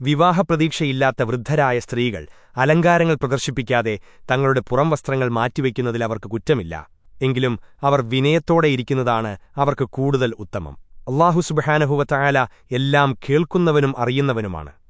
വിവാഹപ്രതീക്ഷയില്ലാത്ത വൃദ്ധരായ സ്ത്രീകൾ അലങ്കാരങ്ങൾ പ്രദർശിപ്പിക്കാതെ തങ്ങളുടെ പുറം വസ്ത്രങ്ങൾ മാറ്റിവെക്കുന്നതിൽ അവർക്ക് കുറ്റമില്ല. എങ്കിലും അവർ വിനയത്തോടെ ഇരിക്കുന്നതാണ് അവർക്ക് കൂടുതൽ ഉത്തമം. അള്ളാഹു സുബഹാനഹുവ എല്ലാം കേൾക്കുന്നവനും അറിയുന്നവനുമാണ്.